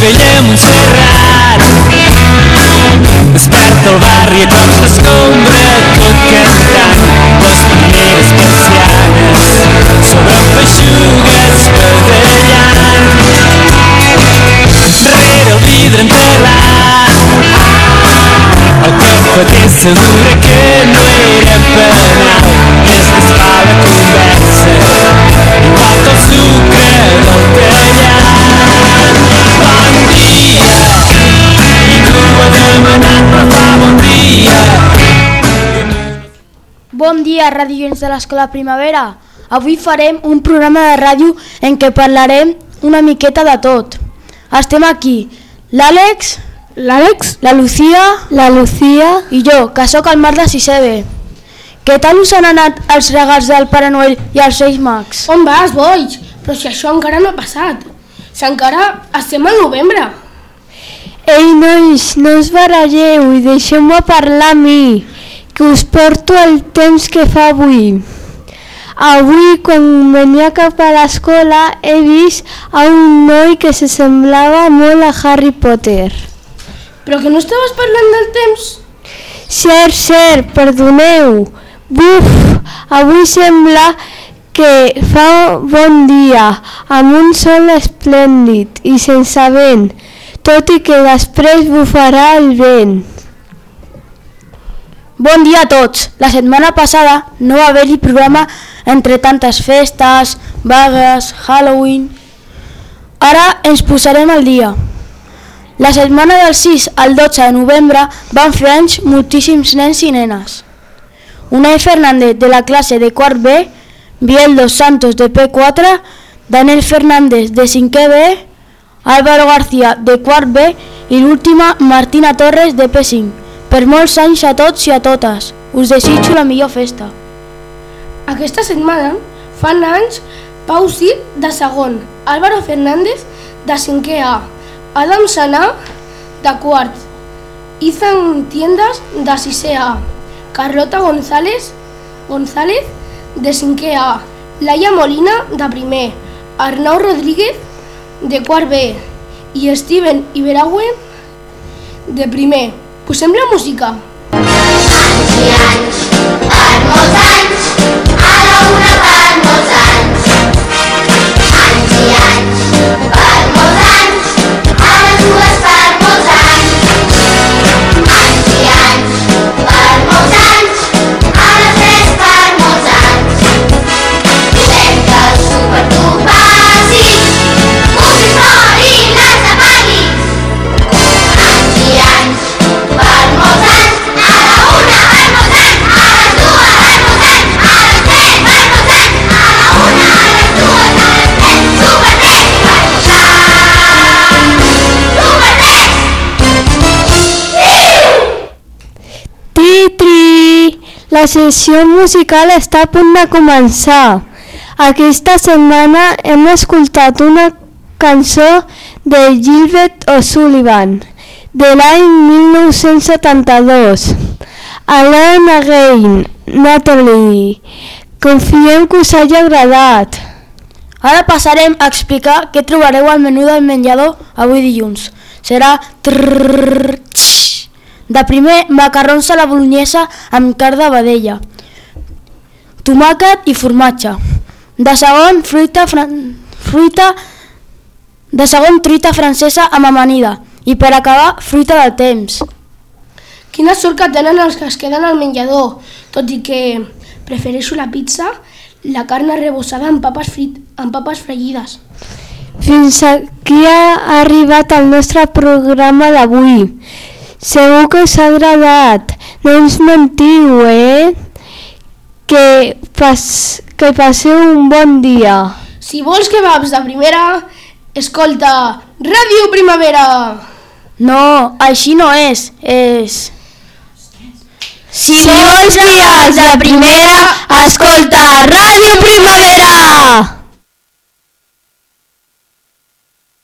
vella Montserrat. Desperta el barri a cops d'escombra, tot cantant les primeres persianes sobre feixugues pedallant. Rere el vidre entelat el cafeter assegura que no era penal Bon dia, radiants de l'Escola Primavera. Avui farem un programa de ràdio en què parlarem una miqueta de tot. Estem aquí, l'Àlex, L'Àlex, la Lucía la Lucía... i jo, que sóc el Marc de 6B. Què tal us han anat els regals del Pare Noel i els Reis Mags? On vas, boig? Però si això encara no ha passat. Si encara estem al novembre. Ei, nois, no us baralleu i deixeu-me parlar a mi, que us porto el temps que fa avui. Avui, quan venia cap a l'escola, he vist a un noi que se semblava molt a Harry Potter. Però que no estaves parlant del temps? Cert, cert, perdoneu. Buf, avui sembla que fa bon dia, amb un sol esplèndid i sense vent, tot i que després bufarà el vent. Bon dia a tots! La setmana passada no va haver-hi programa entre tantes festes, vagues, Halloween... Ara ens posarem al dia. La setmana del 6 al 12 de novembre van fer anys moltíssims nens i nenes. Unai Fernández de la classe de quart B, Biel dos Santos de P4, Daniel Fernández de 5è B, Álvaro García de quart B i l'última Martina Torres de P5. Per molts anys a tots i a totes. Us desitjo la millor festa. Aquesta setmana fan anys Pau Cid de segon, Álvaro Fernández de 5è A, Adam Sanà de quart, Ethan Tiendas de 6è A, Carlota González, González de 5è A, Laia Molina de primer, Arnau Rodríguez de quart B i Steven Iberauen de primer. Pues Escuchem la música. La sessió musical està a punt de començar. Aquesta setmana hem escoltat una cançó de Gilbert O'Sullivan de l'any 1972. Alone Again, Natalie. Confiem que us hagi agradat. Ara passarem a explicar què trobareu al menú del menjador avui dilluns. Serà trrrr, tx. De primer macarrons a la bolognesa amb carn de vedella, tomàquet i formatge. De segon, fruita, fran... fruita de segon, truita francesa amb amanida. I per acabar, fruita del temps. Quina sort que tenen els que es queden al menjador, tot i que prefereixo la pizza, la carn arrebossada amb papes, frit, amb papes fregides. Fins aquí ha arribat el nostre programa d'avui. Segur que us ha agradat. No ens mentiu, eh? Que, pas, que passeu un bon dia. Si vols kebabs de primera, escolta Ràdio Primavera! No, així no és, és... Si vols dies de primera, escolta Ràdio Primavera.